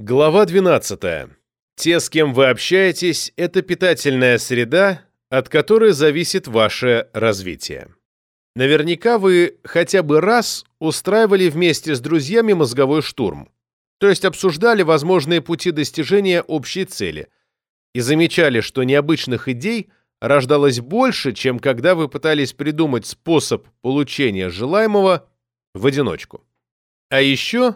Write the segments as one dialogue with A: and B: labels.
A: Глава 12. Те, с кем вы общаетесь, это питательная среда, от которой зависит ваше развитие. Наверняка вы хотя бы раз устраивали вместе с друзьями мозговой штурм, то есть обсуждали возможные пути достижения общей цели и замечали, что необычных идей рождалось больше, чем когда вы пытались придумать способ получения желаемого в одиночку. А еще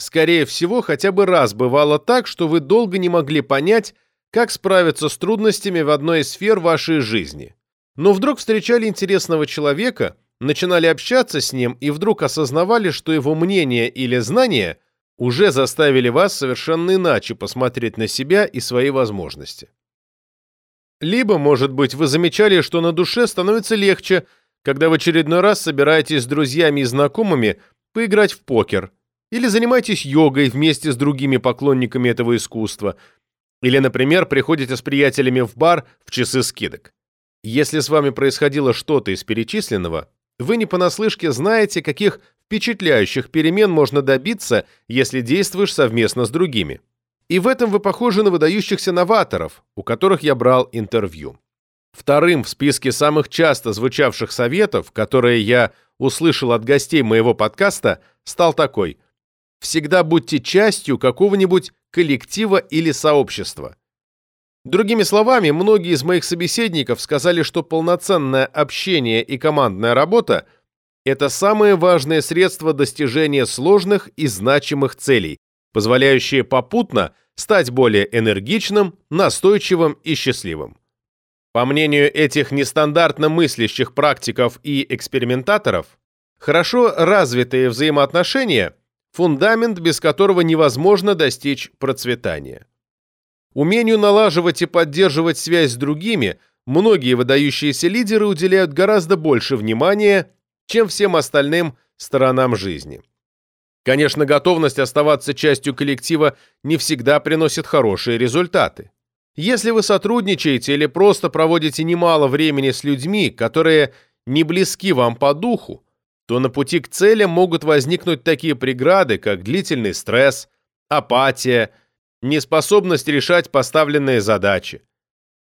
A: Скорее всего, хотя бы раз бывало так, что вы долго не могли понять, как справиться с трудностями в одной из сфер вашей жизни. Но вдруг встречали интересного человека, начинали общаться с ним и вдруг осознавали, что его мнение или знания уже заставили вас совершенно иначе посмотреть на себя и свои возможности. Либо, может быть, вы замечали, что на душе становится легче, когда в очередной раз собираетесь с друзьями и знакомыми поиграть в покер – или занимайтесь йогой вместе с другими поклонниками этого искусства. Или, например, приходите с приятелями в бар в часы скидок. Если с вами происходило что-то из перечисленного, вы не понаслышке знаете, каких впечатляющих перемен можно добиться, если действуешь совместно с другими. И в этом вы похожи на выдающихся новаторов, у которых я брал интервью. Вторым в списке самых часто звучавших советов, которые я услышал от гостей моего подкаста, стал такой – всегда будьте частью какого-нибудь коллектива или сообщества. Другими словами, многие из моих собеседников сказали, что полноценное общение и командная работа – это самые важные средства достижения сложных и значимых целей, позволяющие попутно стать более энергичным, настойчивым и счастливым. По мнению этих нестандартно мыслящих практиков и экспериментаторов, хорошо развитые взаимоотношения – фундамент, без которого невозможно достичь процветания. Умению налаживать и поддерживать связь с другими многие выдающиеся лидеры уделяют гораздо больше внимания, чем всем остальным сторонам жизни. Конечно, готовность оставаться частью коллектива не всегда приносит хорошие результаты. Если вы сотрудничаете или просто проводите немало времени с людьми, которые не близки вам по духу, то на пути к целям могут возникнуть такие преграды, как длительный стресс, апатия, неспособность решать поставленные задачи.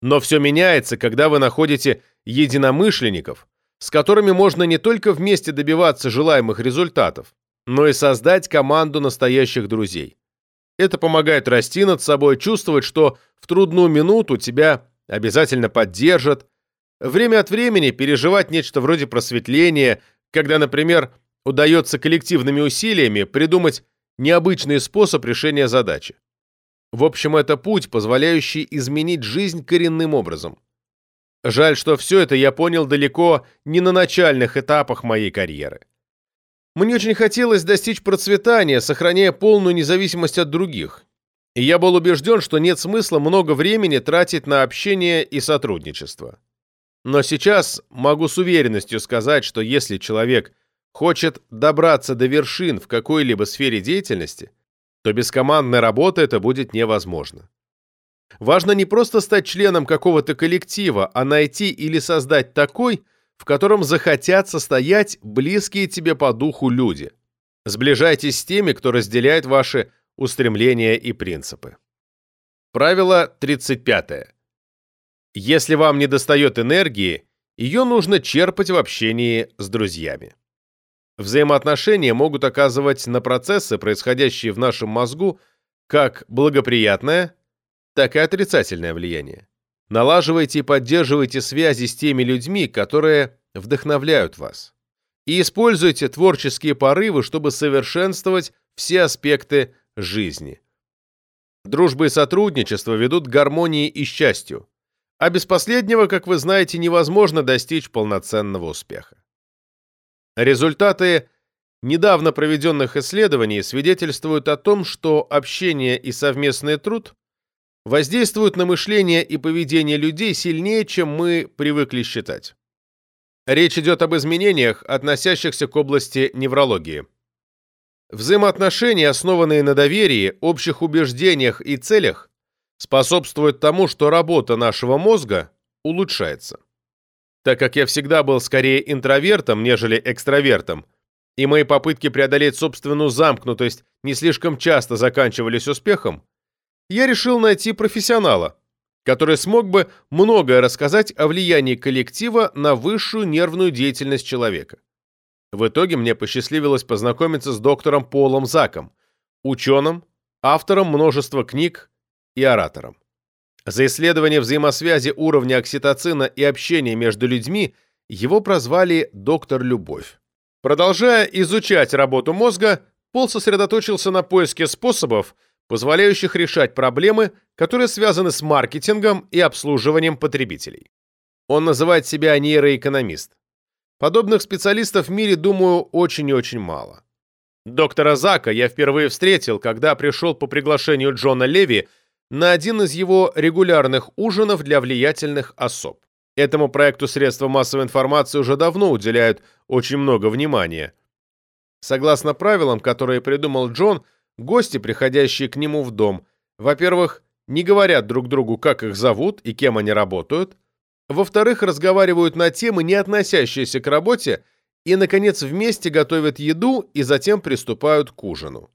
A: Но все меняется, когда вы находите единомышленников, с которыми можно не только вместе добиваться желаемых результатов, но и создать команду настоящих друзей. Это помогает расти над собой, чувствовать, что в трудную минуту тебя обязательно поддержат, время от времени переживать нечто вроде просветления – когда, например, удается коллективными усилиями придумать необычный способ решения задачи. В общем, это путь, позволяющий изменить жизнь коренным образом. Жаль, что все это я понял далеко не на начальных этапах моей карьеры. Мне очень хотелось достичь процветания, сохраняя полную независимость от других. И я был убежден, что нет смысла много времени тратить на общение и сотрудничество. Но сейчас могу с уверенностью сказать, что если человек хочет добраться до вершин в какой-либо сфере деятельности, то без командной работы это будет невозможно. Важно не просто стать членом какого-то коллектива, а найти или создать такой, в котором захотят состоять близкие тебе по духу люди. Сближайтесь с теми, кто разделяет ваши устремления и принципы. Правило 35. Если вам недостает энергии, ее нужно черпать в общении с друзьями. Взаимоотношения могут оказывать на процессы, происходящие в нашем мозгу, как благоприятное, так и отрицательное влияние. Налаживайте и поддерживайте связи с теми людьми, которые вдохновляют вас. И используйте творческие порывы, чтобы совершенствовать все аспекты жизни. Дружба и сотрудничество ведут к гармонии и счастью а без последнего, как вы знаете, невозможно достичь полноценного успеха. Результаты недавно проведенных исследований свидетельствуют о том, что общение и совместный труд воздействуют на мышление и поведение людей сильнее, чем мы привыкли считать. Речь идет об изменениях, относящихся к области неврологии. Взаимоотношения, основанные на доверии, общих убеждениях и целях, способствует тому, что работа нашего мозга улучшается. Так как я всегда был скорее интровертом, нежели экстравертом, и мои попытки преодолеть собственную замкнутость не слишком часто заканчивались успехом, я решил найти профессионала, который смог бы многое рассказать о влиянии коллектива на высшую нервную деятельность человека. В итоге мне посчастливилось познакомиться с доктором Полом Заком, ученым, автором множества книг и оратором. За исследование взаимосвязи уровня окситоцина и общения между людьми его прозвали «доктор Любовь». Продолжая изучать работу мозга, Пол сосредоточился на поиске способов, позволяющих решать проблемы, которые связаны с маркетингом и обслуживанием потребителей. Он называет себя нейроэкономист. Подобных специалистов в мире, думаю, очень и очень мало. Доктора Зака я впервые встретил, когда пришел по приглашению Джона Леви на один из его регулярных ужинов для влиятельных особ. Этому проекту средства массовой информации уже давно уделяют очень много внимания. Согласно правилам, которые придумал Джон, гости, приходящие к нему в дом, во-первых, не говорят друг другу, как их зовут и кем они работают, во-вторых, разговаривают на темы, не относящиеся к работе, и, наконец, вместе готовят еду и затем приступают к ужину.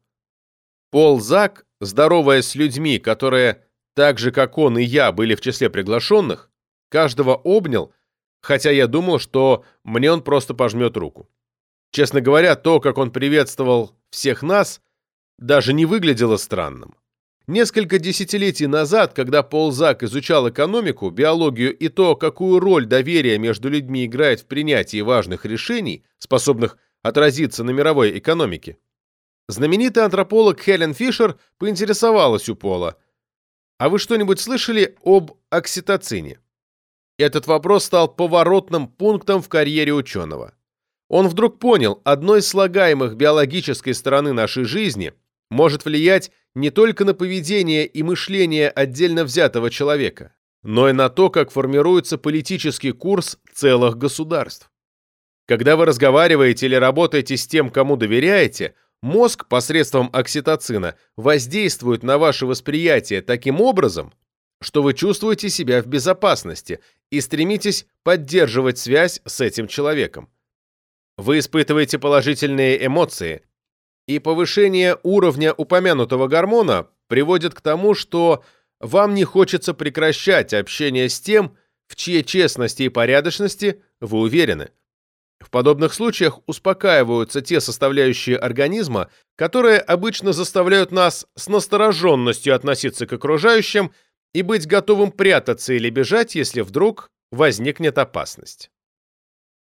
A: Пол Зак, здороваясь с людьми, которые, так же как он и я, были в числе приглашенных, каждого обнял, хотя я думал, что мне он просто пожмет руку. Честно говоря, то, как он приветствовал всех нас, даже не выглядело странным. Несколько десятилетий назад, когда Пол Зак изучал экономику, биологию и то, какую роль доверие между людьми играет в принятии важных решений, способных отразиться на мировой экономике, знаменитый антрополог Хелен Фишер поинтересовалась у Пола, «А вы что-нибудь слышали об окситоцине?» Этот вопрос стал поворотным пунктом в карьере ученого. Он вдруг понял, одной из слагаемых биологической стороны нашей жизни может влиять не только на поведение и мышление отдельно взятого человека, но и на то, как формируется политический курс целых государств. Когда вы разговариваете или работаете с тем, кому доверяете, мозг посредством окситоцина воздействует на ваше восприятие таким образом, что вы чувствуете себя в безопасности и стремитесь поддерживать связь с этим человеком. Вы испытываете положительные эмоции, и повышение уровня упомянутого гормона приводит к тому, что вам не хочется прекращать общение с тем, в чьей честности и порядочности вы уверены. В подобных случаях успокаиваются те составляющие организма, которые обычно заставляют нас с настороженностью относиться к окружающим и быть готовым прятаться или бежать, если вдруг возникнет опасность.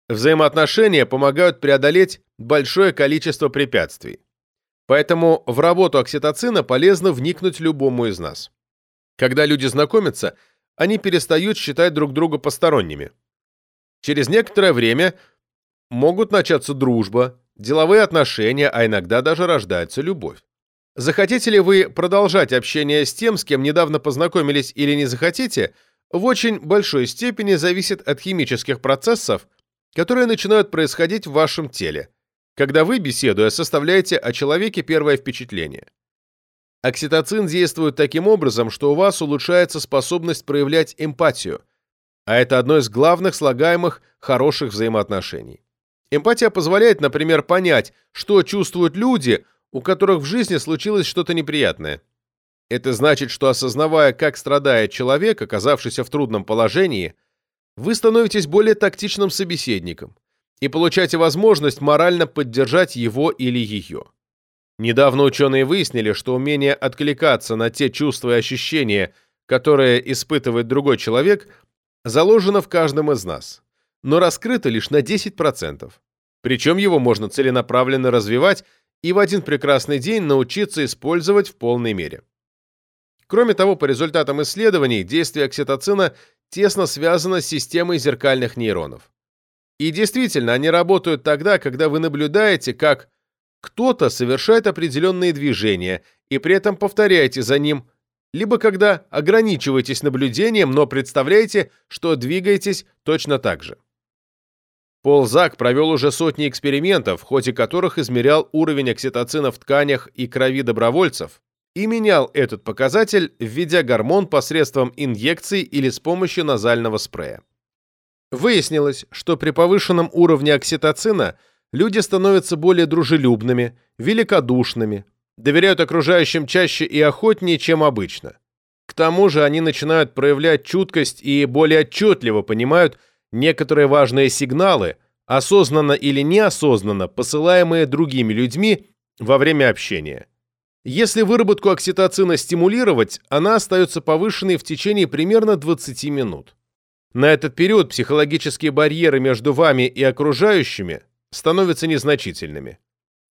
A: Взаимоотношения помогают преодолеть большое количество препятствий. Поэтому в работу окситоцина полезно вникнуть любому из нас. Когда люди знакомятся, они перестают считать друг друга посторонними. Через некоторое время могут начаться дружба, деловые отношения, а иногда даже рождается любовь. Захотите ли вы продолжать общение с тем, с кем недавно познакомились или не захотите, в очень большой степени зависит от химических процессов, которые начинают происходить в вашем теле, когда вы, беседуя, составляете о человеке первое впечатление. Окситоцин действует таким образом, что у вас улучшается способность проявлять эмпатию, а это одно из главных слагаемых хороших взаимоотношений. Эмпатия позволяет, например, понять, что чувствуют люди, у которых в жизни случилось что-то неприятное. Это значит, что осознавая, как страдает человек, оказавшийся в трудном положении, вы становитесь более тактичным собеседником и получаете возможность морально поддержать его или ее. Недавно ученые выяснили, что умение откликаться на те чувства и ощущения, которые испытывает другой человек, заложено в каждом из нас, но раскрыто лишь на 10%. Причем его можно целенаправленно развивать и в один прекрасный день научиться использовать в полной мере. Кроме того, по результатам исследований, действие окситоцина тесно связано с системой зеркальных нейронов. И действительно, они работают тогда, когда вы наблюдаете, как кто-то совершает определенные движения и при этом повторяете за ним, либо когда ограничиваетесь наблюдением, но представляете, что двигаетесь точно так же. Пол Зак провел уже сотни экспериментов, в ходе которых измерял уровень окситоцина в тканях и крови добровольцев и менял этот показатель, введя гормон посредством инъекций или с помощью назального спрея. Выяснилось, что при повышенном уровне окситоцина люди становятся более дружелюбными, великодушными, доверяют окружающим чаще и охотнее, чем обычно. К тому же они начинают проявлять чуткость и более отчетливо понимают некоторые важные сигналы, осознанно или неосознанно посылаемые другими людьми во время общения. Если выработку окситоцина стимулировать, она остается повышенной в течение примерно 20 минут. На этот период психологические барьеры между вами и окружающими становятся незначительными.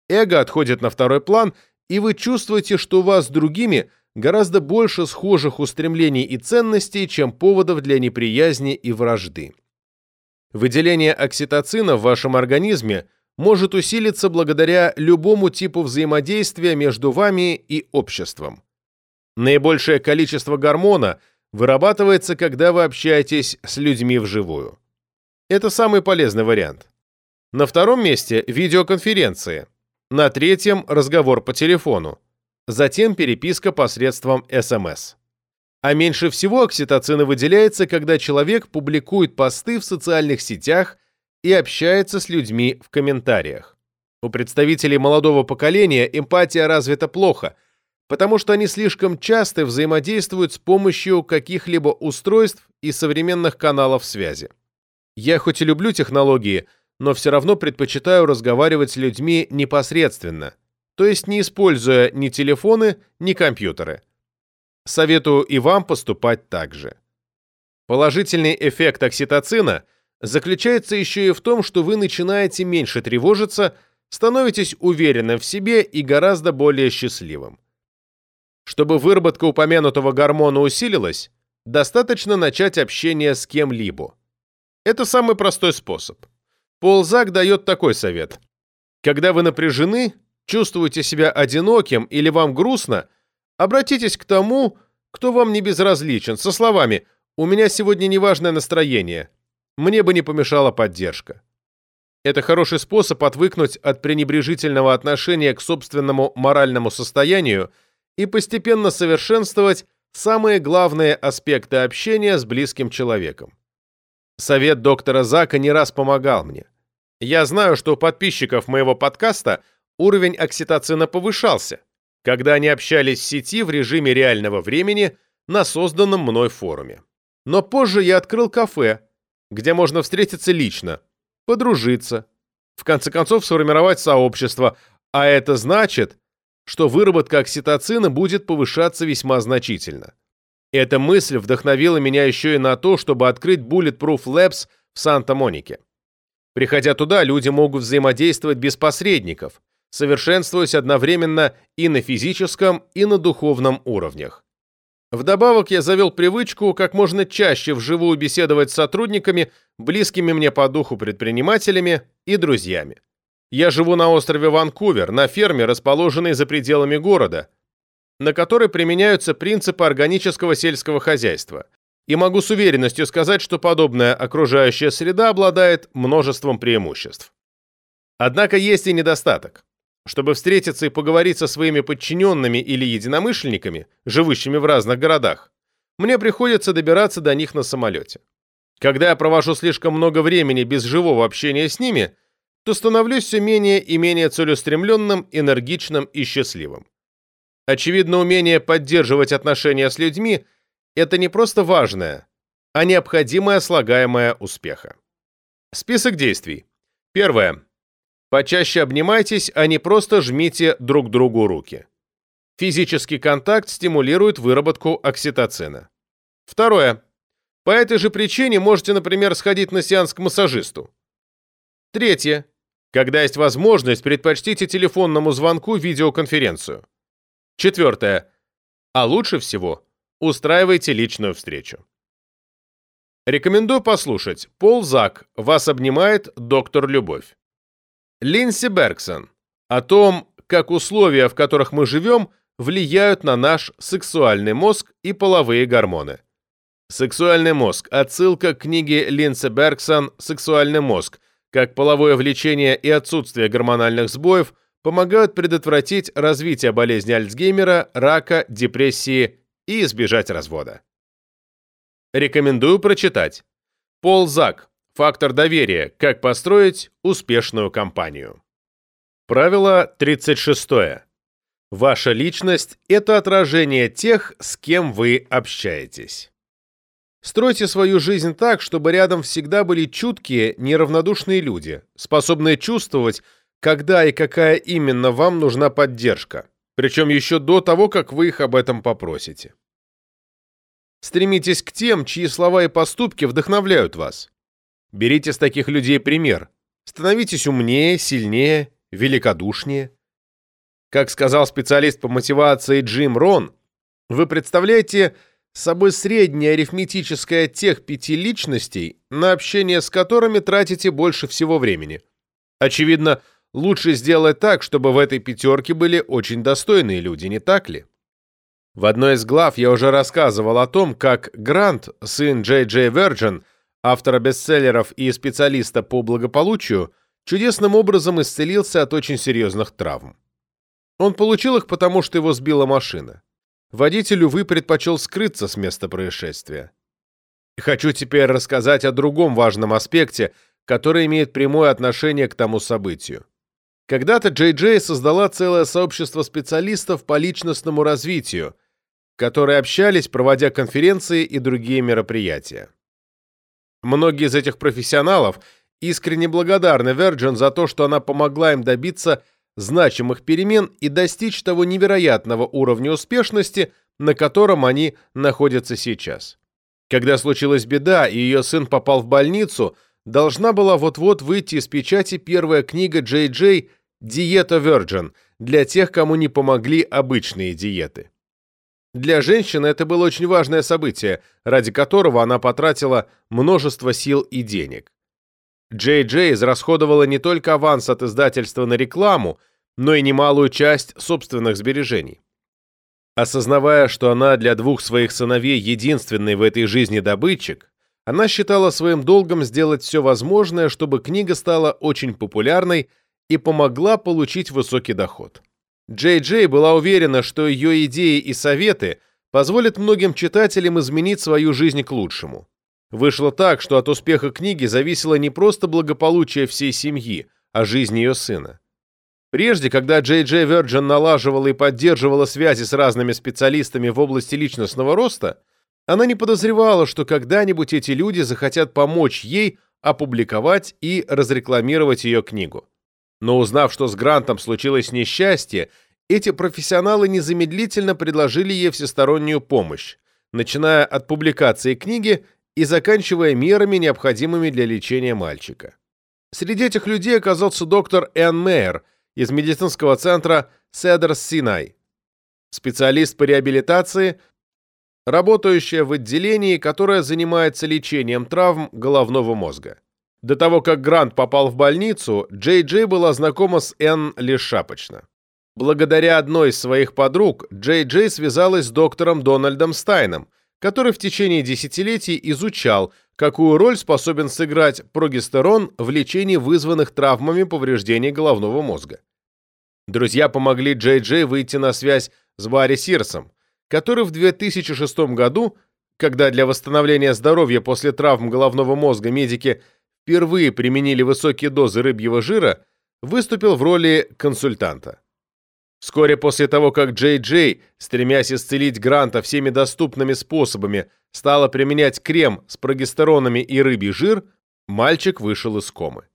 A: Эго отходит на второй план, и вы чувствуете, что у вас с другими гораздо больше схожих устремлений и ценностей, чем поводов для неприязни и вражды. Выделение окситоцина в вашем организме – может усилиться благодаря любому типу взаимодействия между вами и обществом. Наибольшее количество гормона вырабатывается, когда вы общаетесь с людьми вживую. Это самый полезный вариант. На втором месте – видеоконференции. На третьем – разговор по телефону. Затем переписка посредством СМС. А меньше всего окситоцина выделяется, когда человек публикует посты в социальных сетях – и общается с людьми в комментариях. У представителей молодого поколения эмпатия развита плохо, потому что они слишком часто взаимодействуют с помощью каких-либо устройств и современных каналов связи. Я хоть и люблю технологии, но все равно предпочитаю разговаривать с людьми непосредственно, то есть не используя ни телефоны, ни компьютеры. Советую и вам поступать так же. Положительный эффект окситоцина – заключается еще и в том, что вы начинаете меньше тревожиться, становитесь уверенным в себе и гораздо более счастливым. Чтобы выработка упомянутого гормона усилилась, достаточно начать общение с кем-либо. Это самый простой способ. Пол Зак дает такой совет. Когда вы напряжены, чувствуете себя одиноким или вам грустно, обратитесь к тому, кто вам не безразличен, со словами «У меня сегодня неважное настроение, мне бы не помешала поддержка. Это хороший способ отвыкнуть от пренебрежительного отношения к собственному моральному состоянию и постепенно совершенствовать самые главные аспекты общения с близким человеком. Совет доктора Зака не раз помогал мне. Я знаю, что у подписчиков моего подкаста уровень окситоцина повышался, когда они общались в сети в режиме реального времени на созданном мной форуме. Но позже я открыл кафе, где можно встретиться лично, подружиться, в конце концов сформировать сообщество, а это значит, что выработка окситоцина будет повышаться весьма значительно. Эта мысль вдохновила меня еще и на то, чтобы открыть Bulletproof Labs в Санта-Монике. Приходя туда, люди могут взаимодействовать без посредников, совершенствуясь одновременно и на физическом, и на духовном уровнях. Вдобавок я завел привычку как можно чаще вживую беседовать с сотрудниками, близкими мне по духу предпринимателями и друзьями. Я живу на острове Ванкувер, на ферме, расположенной за пределами города, на которой применяются принципы органического сельского хозяйства. И могу с уверенностью сказать, что подобная окружающая среда обладает множеством преимуществ. Однако есть и недостаток. Чтобы встретиться и поговорить со своими подчиненными или единомышленниками, живущими в разных городах, мне приходится добираться до них на самолете. Когда я провожу слишком много времени без живого общения с ними, то становлюсь все менее и менее целеустремленным, энергичным и счастливым. Очевидно, умение поддерживать отношения с людьми – это не просто важное, а необходимое слагаемое успеха. Список действий. Первое. Почаще обнимайтесь, а не просто жмите друг другу руки. Физический контакт стимулирует выработку окситоцина. Второе. По этой же причине можете, например, сходить на сеанс к массажисту. Третье. Когда есть возможность, предпочтите телефонному звонку видеоконференцию. Четвертое. А лучше всего устраивайте личную встречу. Рекомендую послушать. Пол Зак. Вас обнимает доктор Любовь. Линси Бергсон о том, как условия, в которых мы живем, влияют на наш сексуальный мозг и половые гормоны. Сексуальный мозг. Отсылка к книге Линси Бергсон «Сексуальный мозг. Как половое влечение и отсутствие гормональных сбоев помогают предотвратить развитие болезни Альцгеймера, рака, депрессии и избежать развода». Рекомендую прочитать. Пол Зак. Фактор доверия. Как построить успешную компанию. Правило 36. Ваша личность – это отражение тех, с кем вы общаетесь. Стройте свою жизнь так, чтобы рядом всегда были чуткие, неравнодушные люди, способные чувствовать, когда и какая именно вам нужна поддержка, причем еще до того, как вы их об этом попросите. Стремитесь к тем, чьи слова и поступки вдохновляют вас. Берите с таких людей пример. Становитесь умнее, сильнее, великодушнее. Как сказал специалист по мотивации Джим Рон, вы представляете собой среднее арифметическое тех пяти личностей, на общение с которыми тратите больше всего времени. Очевидно, лучше сделать так, чтобы в этой пятерке были очень достойные люди, не так ли? В одной из глав я уже рассказывал о том, как Грант, сын Джей Джей Верджин, автора бестселлеров и специалиста по благополучию, чудесным образом исцелился от очень серьезных травм. Он получил их потому, что его сбила машина. Водитель, увы, предпочел скрыться с места происшествия. Хочу теперь рассказать о другом важном аспекте, который имеет прямое отношение к тому событию. Когда-то Джей Джей создала целое сообщество специалистов по личностному развитию, которые общались, проводя конференции и другие мероприятия. Многие из этих профессионалов искренне благодарны Virgin за то, что она помогла им добиться значимых перемен и достичь того невероятного уровня успешности, на котором они находятся сейчас. Когда случилась беда и ее сын попал в больницу, должна была вот-вот выйти из печати первая книга Джей Джей «Диета Virgin» для тех, кому не помогли обычные диеты. Для женщины это было очень важное событие, ради которого она потратила множество сил и денег. Джей Джей израсходовала не только аванс от издательства на рекламу, но и немалую часть собственных сбережений. Осознавая, что она для двух своих сыновей единственный в этой жизни добытчик, она считала своим долгом сделать все возможное, чтобы книга стала очень популярной и помогла получить высокий доход. Джей Джей была уверена, что ее идеи и советы позволят многим читателям изменить свою жизнь к лучшему. Вышло так, что от успеха книги зависело не просто благополучие всей семьи, а жизнь ее сына. Прежде, когда Джей Джей Virgin налаживала и поддерживала связи с разными специалистами в области личностного роста, она не подозревала, что когда-нибудь эти люди захотят помочь ей опубликовать и разрекламировать ее книгу. Но узнав, что с Грантом случилось несчастье, эти профессионалы незамедлительно предложили ей всестороннюю помощь, начиная от публикации книги и заканчивая мерами, необходимыми для лечения мальчика. Среди этих людей оказался доктор Энн Мейер из медицинского центра Седерс Синай, специалист по реабилитации, работающая в отделении, которое занимается лечением травм головного мозга. До того, как Грант попал в больницу, Джей Джей была знакома с Энн лишь шапочно. Благодаря одной из своих подруг, Джей Джей связалась с доктором Дональдом Стайном, который в течение десятилетий изучал, какую роль способен сыграть прогестерон в лечении вызванных травмами повреждений головного мозга. Друзья помогли Джей Джей выйти на связь с Барри Сирсом, который в 2006 году, когда для восстановления здоровья после травм головного мозга медики – впервые применили высокие дозы рыбьего жира, выступил в роли консультанта. Вскоре после того, как Джей Джей, стремясь исцелить Гранта всеми доступными способами, стала применять крем с прогестеронами и рыбий жир, мальчик вышел из комы.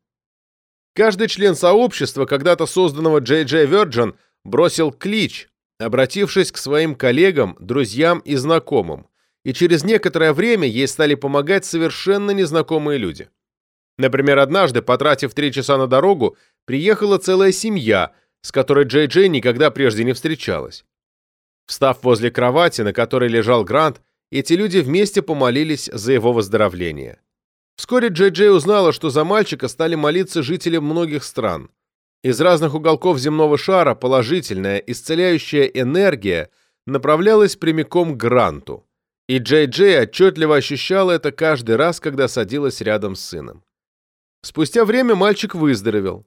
A: Каждый член сообщества, когда-то созданного Джей Джей Virgin, бросил клич, обратившись к своим коллегам, друзьям и знакомым, и через некоторое время ей стали помогать совершенно незнакомые люди. Например, однажды, потратив три часа на дорогу, приехала целая семья, с которой Джей Джей никогда прежде не встречалась. Встав возле кровати, на которой лежал Грант, эти люди вместе помолились за его выздоровление. Вскоре Джей Джей узнала, что за мальчика стали молиться жители многих стран. Из разных уголков земного шара положительная, исцеляющая энергия направлялась прямиком к Гранту. И Джей Джей отчетливо ощущала это каждый раз, когда садилась рядом с сыном. Спустя время мальчик выздоровел.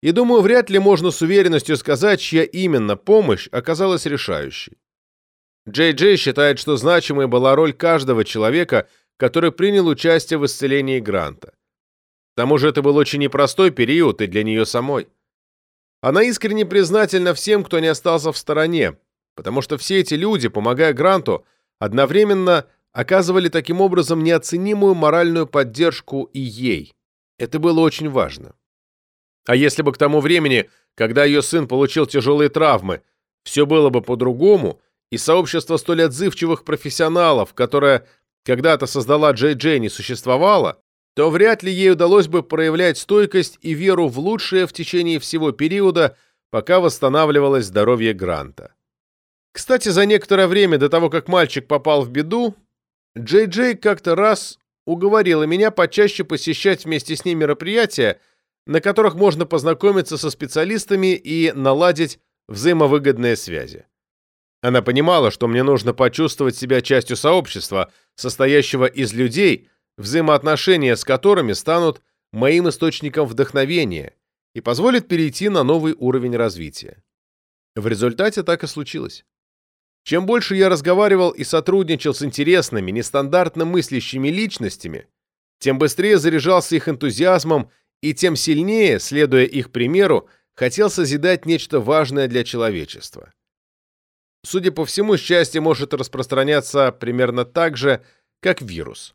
A: И думаю, вряд ли можно с уверенностью сказать, чья именно помощь оказалась решающей. Джей Джей считает, что значимой была роль каждого человека, который принял участие в исцелении Гранта. тому же это был очень непростой период и для нее самой. Она искренне признательна всем, кто не остался в стороне, потому что все эти люди, помогая Гранту, одновременно оказывали таким образом неоценимую моральную поддержку и ей. Это было очень важно. А если бы к тому времени, когда ее сын получил тяжелые травмы, все было бы по-другому, и сообщество столь отзывчивых профессионалов, которое когда-то создала Джей Джей, не существовало, то вряд ли ей удалось бы проявлять стойкость и веру в лучшее в течение всего периода, пока восстанавливалось здоровье Гранта. Кстати, за некоторое время до того, как мальчик попал в беду, Джей Джей как-то раз уговорила меня почаще посещать вместе с ней мероприятия, на которых можно познакомиться со специалистами и наладить взаимовыгодные связи. Она понимала, что мне нужно почувствовать себя частью сообщества, состоящего из людей, взаимоотношения с которыми станут моим источником вдохновения и позволят перейти на новый уровень развития. В результате так и случилось. Чем больше я разговаривал и сотрудничал с интересными, нестандартно мыслящими личностями, тем быстрее заряжался их энтузиазмом и тем сильнее, следуя их примеру, хотел созидать нечто важное для человечества. Судя по всему, счастье может распространяться примерно так же, как вирус.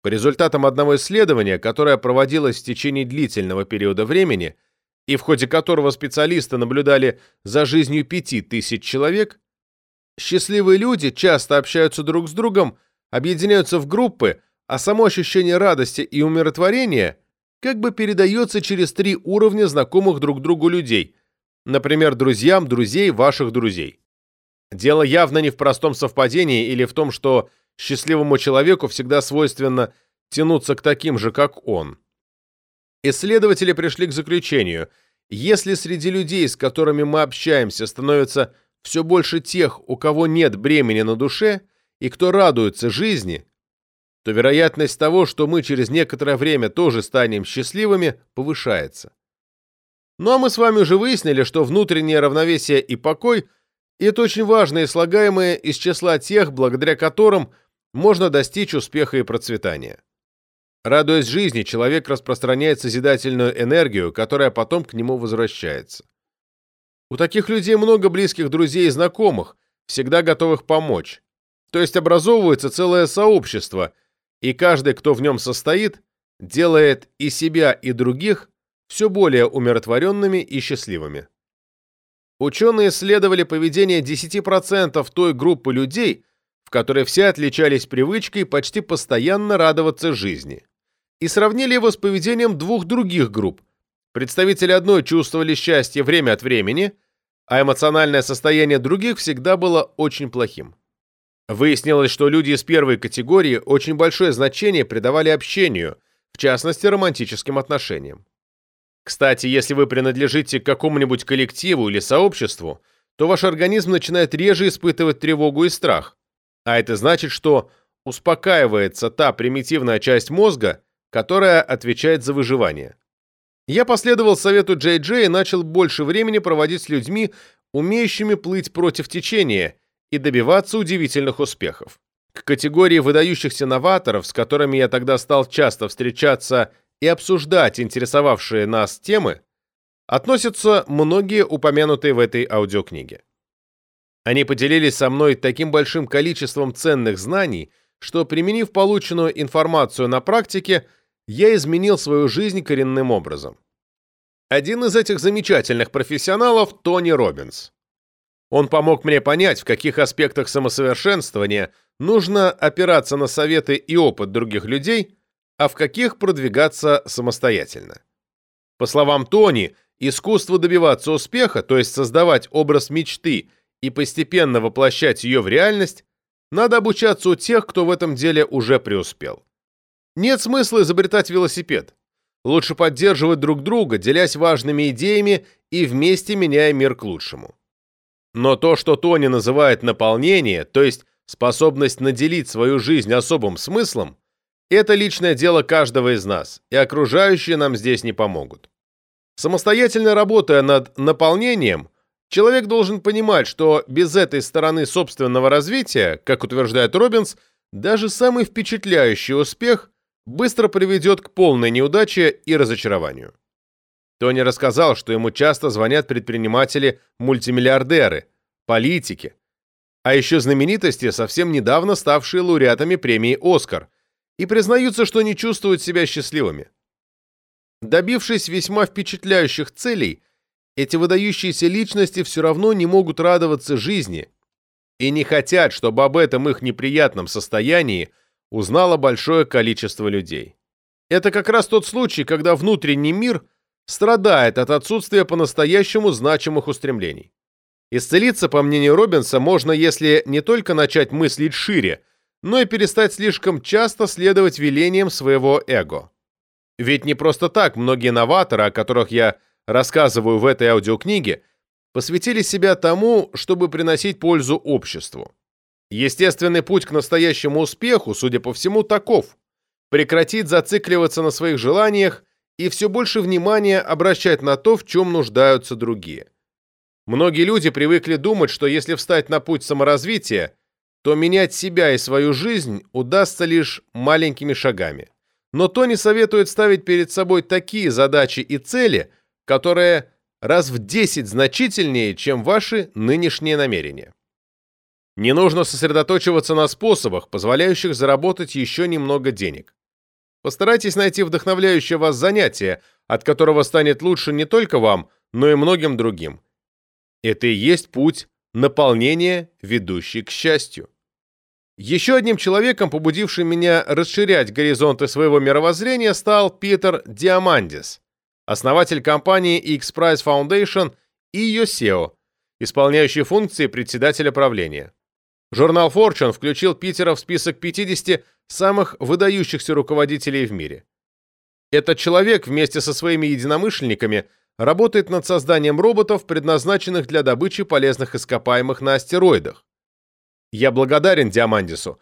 A: По результатам одного исследования, которое проводилось в течение длительного периода времени, и в ходе которого специалисты наблюдали за жизнью пяти тысяч человек, счастливые люди часто общаются друг с другом, объединяются в группы, а само ощущение радости и умиротворения как бы передается через три уровня знакомых друг другу людей, например, друзьям друзей ваших друзей. Дело явно не в простом совпадении или в том, что счастливому человеку всегда свойственно тянуться к таким же, как он. Исследователи пришли к заключению, если среди людей, с которыми мы общаемся, становится все больше тех, у кого нет бремени на душе и кто радуется жизни, то вероятность того, что мы через некоторое время тоже станем счастливыми, повышается. Ну а мы с вами уже выяснили, что внутреннее равновесие и покой – это очень важные слагаемые из числа тех, благодаря которым можно достичь успеха и процветания. Радуясь жизни, человек распространяет созидательную энергию, которая потом к нему возвращается. У таких людей много близких друзей и знакомых, всегда готовых помочь. То есть образовывается целое сообщество, и каждый, кто в нем состоит, делает и себя, и других все более умиротворенными и счастливыми. Ученые исследовали поведение 10% той группы людей, в которой все отличались привычкой почти постоянно радоваться жизни, и сравнили его с поведением двух других групп. Представители одной чувствовали счастье время от времени, а эмоциональное состояние других всегда было очень плохим. Выяснилось, что люди из первой категории очень большое значение придавали общению, в частности, романтическим отношениям. Кстати, если вы принадлежите к какому-нибудь коллективу или сообществу, то ваш организм начинает реже испытывать тревогу и страх. А это значит, что успокаивается та примитивная часть мозга, которая отвечает за выживание. Я последовал совету Джей Джей и начал больше времени проводить с людьми, умеющими плыть против течения и добиваться удивительных успехов. К категории выдающихся новаторов, с которыми я тогда стал часто встречаться и обсуждать интересовавшие нас темы, относятся многие упомянутые в этой аудиокниге. Они поделились со мной таким большим количеством ценных знаний, что, применив полученную информацию на практике, я изменил свою жизнь коренным образом. Один из этих замечательных профессионалов – Тони Робинс. Он помог мне понять, в каких аспектах самосовершенствования нужно опираться на советы и опыт других людей, а в каких продвигаться самостоятельно. По словам Тони, искусство добиваться успеха, то есть создавать образ мечты и постепенно воплощать ее в реальность, надо обучаться у тех, кто в этом деле уже преуспел. Нет смысла изобретать велосипед. Лучше поддерживать друг друга, делясь важными идеями и вместе меняя мир к лучшему. Но то, что Тони называет наполнение, то есть способность наделить свою жизнь особым смыслом, это личное дело каждого из нас, и окружающие нам здесь не помогут. Самостоятельно работая над наполнением, человек должен понимать, что без этой стороны собственного развития, как утверждает Робинс, даже самый впечатляющий успех быстро приведет к полной неудаче и разочарованию. Тони рассказал, что ему часто звонят предприниматели-мультимиллиардеры, политики, а еще знаменитости, совсем недавно ставшие лауреатами премии «Оскар», и признаются, что не чувствуют себя счастливыми. Добившись весьма впечатляющих целей, эти выдающиеся личности все равно не могут радоваться жизни и не хотят, чтобы об этом их неприятном состоянии узнало большое количество людей. Это как раз тот случай, когда внутренний мир страдает от отсутствия по-настоящему значимых устремлений. Исцелиться, по мнению Робинса, можно, если не только начать мыслить шире, но и перестать слишком часто следовать велениям своего эго. Ведь не просто так многие новаторы, о которых я рассказываю в этой аудиокниге, посвятили себя тому, чтобы приносить пользу обществу. Естественный путь к настоящему успеху, судя по всему, таков. Прекратить зацикливаться на своих желаниях и все больше внимания обращать на то, в чем нуждаются другие. Многие люди привыкли думать, что если встать на путь саморазвития, то менять себя и свою жизнь удастся лишь маленькими шагами. Но Тони советует ставить перед собой такие задачи и цели, которые раз в 10 значительнее, чем ваши нынешние намерения. Не нужно сосредоточиваться на способах, позволяющих заработать еще немного денег. Постарайтесь найти вдохновляющее вас занятие, от которого станет лучше не только вам, но и многим другим. Это и есть путь наполнения, ведущий к счастью. Еще одним человеком, побудившим меня расширять горизонты своего мировоззрения, стал Питер Диамандис, основатель компании X-Prize Foundation и ее SEO, исполняющий функции председателя правления. Журнал Fortune включил Питера в список 50 самых выдающихся руководителей в мире. Этот человек вместе со своими единомышленниками работает над созданием роботов, предназначенных для добычи полезных ископаемых на астероидах. Я благодарен Диамандису.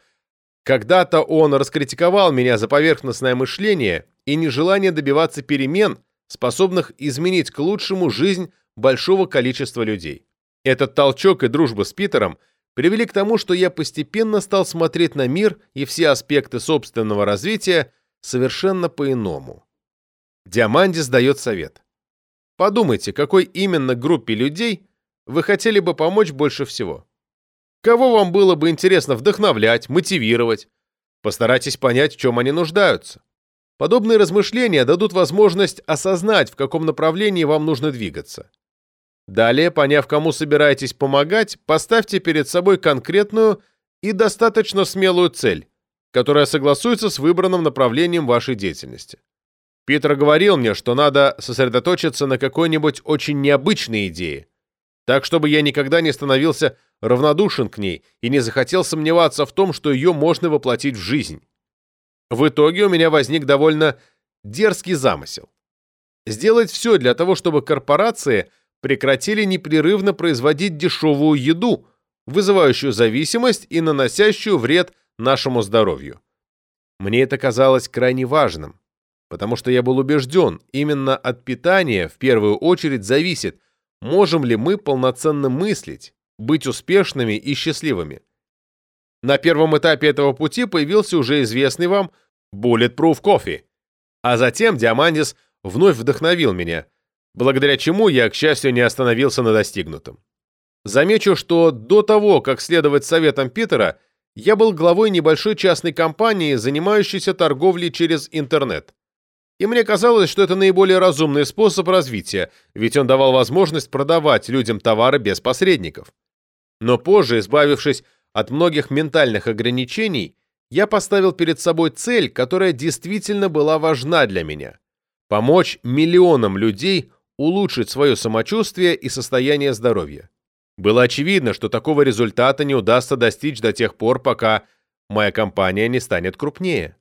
A: Когда-то он раскритиковал меня за поверхностное мышление и нежелание добиваться перемен, способных изменить к лучшему жизнь большого количества людей. Этот толчок и дружба с Питером привели к тому, что я постепенно стал смотреть на мир и все аспекты собственного развития совершенно по-иному. Диамандис дает совет. Подумайте, какой именно группе людей вы хотели бы помочь больше всего. Кого вам было бы интересно вдохновлять, мотивировать? Постарайтесь понять, в чем они нуждаются. Подобные размышления дадут возможность осознать, в каком направлении вам нужно двигаться. Далее, поняв, кому собираетесь помогать, поставьте перед собой конкретную и достаточно смелую цель, которая согласуется с выбранным направлением вашей деятельности. Питер говорил мне, что надо сосредоточиться на какой-нибудь очень необычной идее, так чтобы я никогда не становился равнодушен к ней и не захотел сомневаться в том, что ее можно воплотить в жизнь. В итоге у меня возник довольно дерзкий замысел. Сделать все для того, чтобы корпорации прекратили непрерывно производить дешевую еду, вызывающую зависимость и наносящую вред нашему здоровью. Мне это казалось крайне важным, потому что я был убежден, именно от питания в первую очередь зависит, можем ли мы полноценно мыслить, быть успешными и счастливыми. На первом этапе этого пути появился уже известный вам Bulletproof Coffee, а затем Диамандис вновь вдохновил меня, благодаря чему я, к счастью, не остановился на достигнутом. Замечу, что до того, как следовать советам Питера, я был главой небольшой частной компании, занимающейся торговлей через интернет. И мне казалось, что это наиболее разумный способ развития, ведь он давал возможность продавать людям товары без посредников. Но позже, избавившись от многих ментальных ограничений, я поставил перед собой цель, которая действительно была важна для меня – помочь миллионам людей улучшить свое самочувствие и состояние здоровья. Было очевидно, что такого результата не удастся достичь до тех пор, пока моя компания не станет крупнее.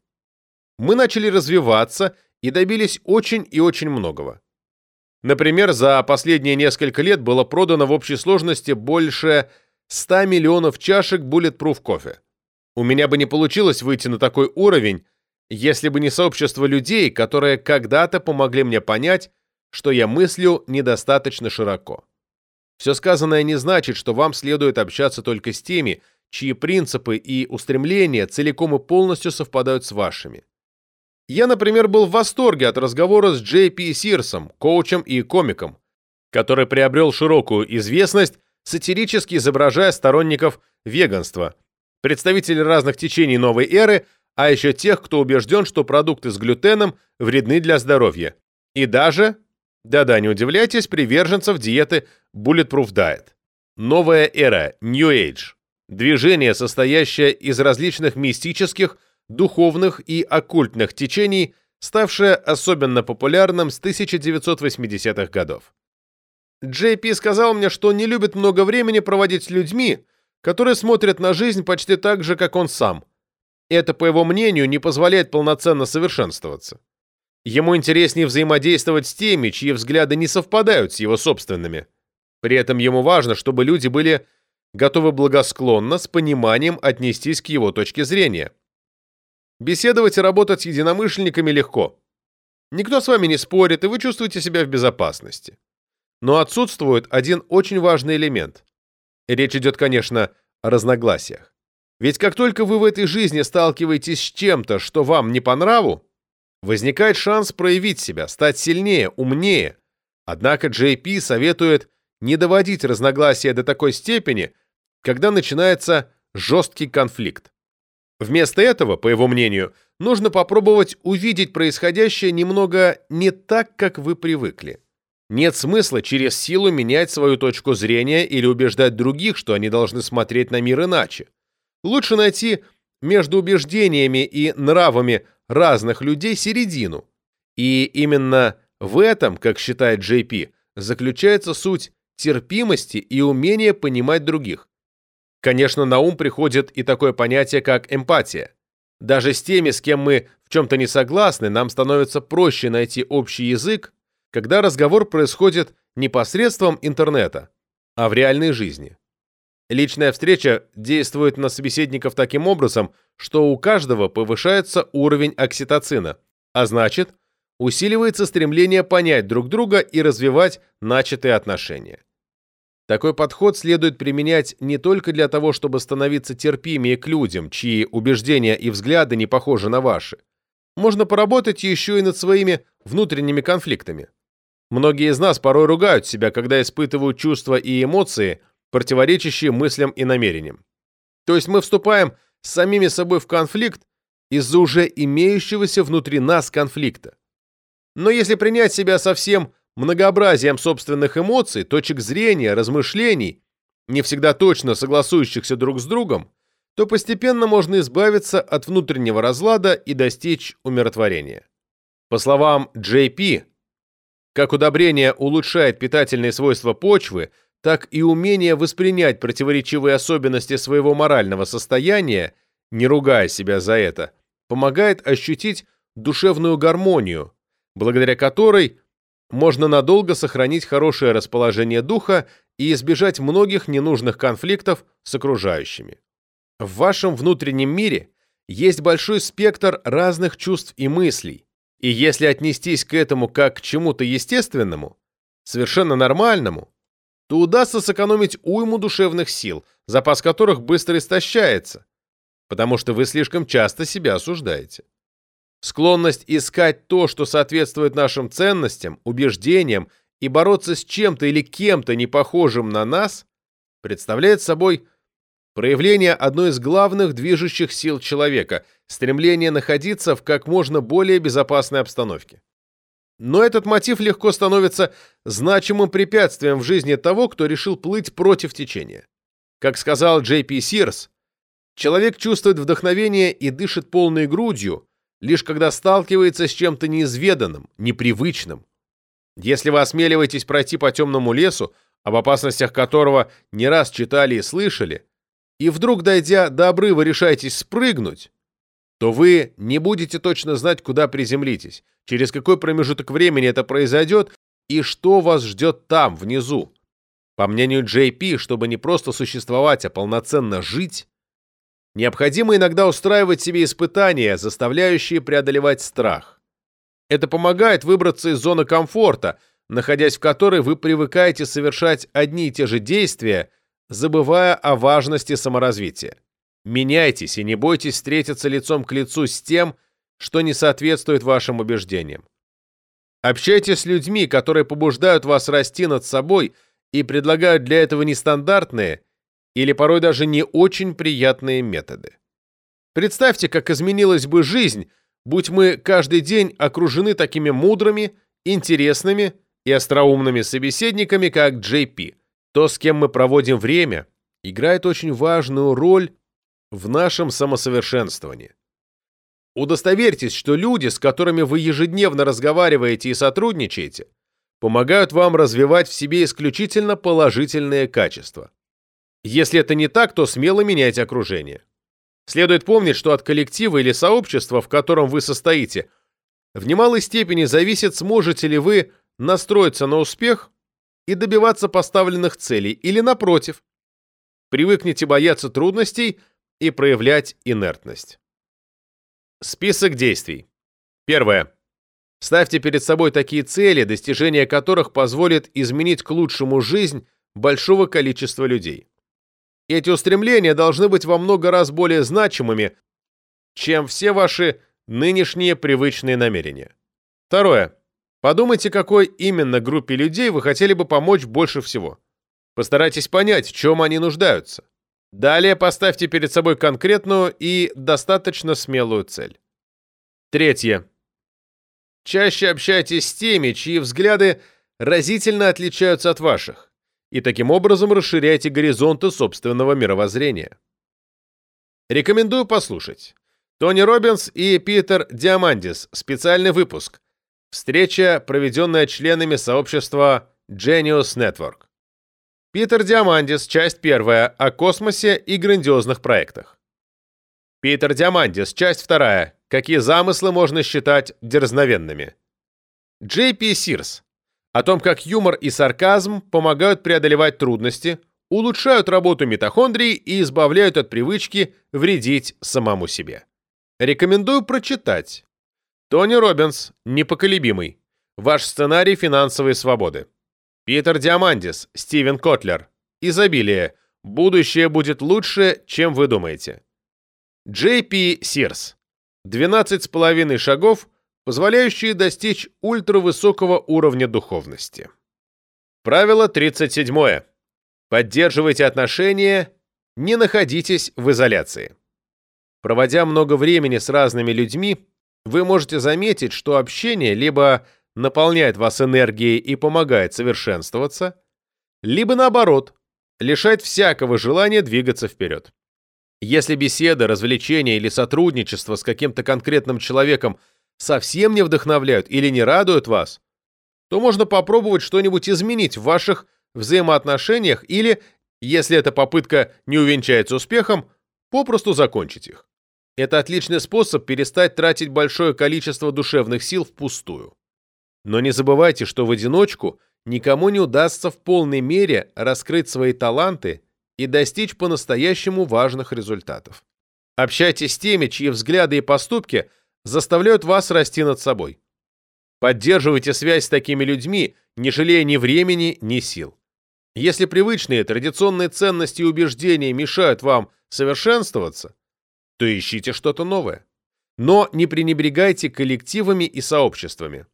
A: Мы начали развиваться и добились очень и очень многого. Например, за последние несколько лет было продано в общей сложности больше 100 миллионов чашек Bulletproof кофе. У меня бы не получилось выйти на такой уровень, если бы не сообщество людей, которые когда-то помогли мне понять, что я мыслю недостаточно широко. Все сказанное не значит, что вам следует общаться только с теми, чьи принципы и устремления целиком и полностью совпадают с вашими. Я, например, был в восторге от разговора с Джей Пи Сирсом, коучем и комиком, который приобрел широкую известность, сатирически изображая сторонников веганства, представителей разных течений новой эры, а еще тех, кто убежден, что продукты с глютеном вредны для здоровья. И даже, да-да, не удивляйтесь, приверженцев диеты Bulletproof Diet. Новая эра, New Age. Движение, состоящее из различных мистических, духовных и оккультных течений, ставшее особенно популярным с 1980-х годов. Джей Пи сказал мне, что не любит много времени проводить с людьми, которые смотрят на жизнь почти так же, как он сам. Это, по его мнению, не позволяет полноценно совершенствоваться. Ему интереснее взаимодействовать с теми, чьи взгляды не совпадают с его собственными. При этом ему важно, чтобы люди были готовы благосклонно, с пониманием отнестись к его точке зрения. Беседовать и работать с единомышленниками легко. Никто с вами не спорит, и вы чувствуете себя в безопасности. Но отсутствует один очень важный элемент. Речь идет, конечно, о разногласиях. Ведь как только вы в этой жизни сталкиваетесь с чем-то, что вам не по нраву, возникает шанс проявить себя, стать сильнее, умнее. Однако JP советует не доводить разногласия до такой степени, когда начинается жесткий конфликт. Вместо этого, по его мнению, нужно попробовать увидеть происходящее немного не так, как вы привыкли. Нет смысла через силу менять свою точку зрения или убеждать других, что они должны смотреть на мир иначе. Лучше найти между убеждениями и нравами разных людей середину. И именно в этом, как считает JP, заключается суть терпимости и умения понимать других. Конечно, на ум приходит и такое понятие, как эмпатия. Даже с теми, с кем мы в чем-то не согласны, нам становится проще найти общий язык, когда разговор происходит не посредством интернета, а в реальной жизни. Личная встреча действует на собеседников таким образом, что у каждого повышается уровень окситоцина, а значит, усиливается стремление понять друг друга и развивать начатые отношения. Такой подход следует применять не только для того, чтобы становиться терпимее к людям, чьи убеждения и взгляды не похожи на ваши. Можно поработать еще и над своими внутренними конфликтами. Многие из нас порой ругают себя, когда испытывают чувства и эмоции, противоречащие мыслям и намерениям. То есть мы вступаем с самими собой в конфликт из-за уже имеющегося внутри нас конфликта. Но если принять себя совсем многообразием собственных эмоций, точек зрения, размышлений, не всегда точно согласующихся друг с другом, то постепенно можно избавиться от внутреннего разлада и достичь умиротворения. По словам JP, как удобрение улучшает питательные свойства почвы, так и умение воспринять противоречивые особенности своего морального состояния, не ругая себя за это, помогает ощутить душевную гармонию, благодаря которой можно надолго сохранить хорошее расположение духа и избежать многих ненужных конфликтов с окружающими. В вашем внутреннем мире есть большой спектр разных чувств и мыслей, и если отнестись к этому как к чему-то естественному, совершенно нормальному, то удастся сэкономить уйму душевных сил, запас которых быстро истощается, потому что вы слишком часто себя осуждаете. Склонность искать то, что соответствует нашим ценностям, убеждениям, и бороться с чем-то или кем-то не похожим на нас, представляет собой проявление одной из главных движущих сил человека – стремление находиться в как можно более безопасной обстановке. Но этот мотив легко становится значимым препятствием в жизни того, кто решил плыть против течения. Как сказал Джей Пи Сирс, человек чувствует вдохновение и дышит полной грудью, лишь когда сталкивается с чем-то неизведанным, непривычным. Если вы осмеливаетесь пройти по темному лесу, об опасностях которого не раз читали и слышали, и вдруг, дойдя до обрыва, решаетесь спрыгнуть, то вы не будете точно знать, куда приземлитесь, через какой промежуток времени это произойдет и что вас ждет там, внизу. По мнению JP, чтобы не просто существовать, а полноценно жить, Необходимо иногда устраивать себе испытания, заставляющие преодолевать страх. Это помогает выбраться из зоны комфорта, находясь в которой вы привыкаете совершать одни и те же действия, забывая о важности саморазвития. Меняйтесь и не бойтесь встретиться лицом к лицу с тем, что не соответствует вашим убеждениям. Общайтесь с людьми, которые побуждают вас расти над собой и предлагают для этого нестандартные или порой даже не очень приятные методы. Представьте, как изменилась бы жизнь, будь мы каждый день окружены такими мудрыми, интересными и остроумными собеседниками, как Джей. То, с кем мы проводим время, играет очень важную роль в нашем самосовершенствовании. Удостоверьтесь, что люди, с которыми вы ежедневно разговариваете и сотрудничаете, помогают вам развивать в себе исключительно положительные качества. Если это не так, то смело меняйте окружение. Следует помнить, что от коллектива или сообщества, в котором вы состоите, в немалой степени зависит, сможете ли вы настроиться на успех и добиваться поставленных целей, или, напротив, привыкнете бояться трудностей и проявлять инертность. Список действий. Первое. Ставьте перед собой такие цели, достижение которых позволит изменить к лучшему жизнь большого количества людей. Эти устремления должны быть во много раз более значимыми, чем все ваши нынешние привычные намерения. Второе. Подумайте, какой именно группе людей вы хотели бы помочь больше всего. Постарайтесь понять, в чем они нуждаются. Далее поставьте перед собой конкретную и достаточно смелую цель. Третье. Чаще общайтесь с теми, чьи взгляды разительно отличаются от ваших, и таким образом расширяйте горизонты собственного мировоззрения. Рекомендую послушать. Тони Робинс и Питер Диамандис. Специальный выпуск. Встреча, проведенная членами сообщества Genius Network. Питер Диамандис, часть первая, о космосе и грандиозных проектах. Питер Диамандис, часть вторая, какие замыслы можно считать дерзновенными. Джей Пи Сирс, о том, как юмор и сарказм помогают преодолевать трудности, улучшают работу митохондрий и избавляют от привычки вредить самому себе. Рекомендую прочитать. Тони Робинс, непоколебимый. Ваш сценарий финансовой свободы. Питер Диамандис, Стивен Котлер. Изобилие. Будущее будет лучше, чем вы думаете. Джей Пи Сирс. 12 с половиной шагов, позволяющие достичь ультравысокого уровня духовности. Правило 37. Поддерживайте отношения, не находитесь в изоляции. Проводя много времени с разными людьми, вы можете заметить, что общение либо наполняет вас энергией и помогает совершенствоваться, либо наоборот, лишает всякого желания двигаться вперед. Если беседа, развлечение или сотрудничество с каким-то конкретным человеком совсем не вдохновляют или не радуют вас, то можно попробовать что-нибудь изменить в ваших взаимоотношениях или, если эта попытка не увенчается успехом, попросту закончить их. Это отличный способ перестать тратить большое количество душевных сил впустую. Но не забывайте, что в одиночку никому не удастся в полной мере раскрыть свои таланты и достичь по-настоящему важных результатов. Общайтесь с теми, чьи взгляды и поступки заставляют вас расти над собой. Поддерживайте связь с такими людьми, не жалея ни времени, ни сил. Если привычные традиционные ценности и убеждения мешают вам совершенствоваться, то ищите что-то новое. Но не пренебрегайте коллективами и сообществами.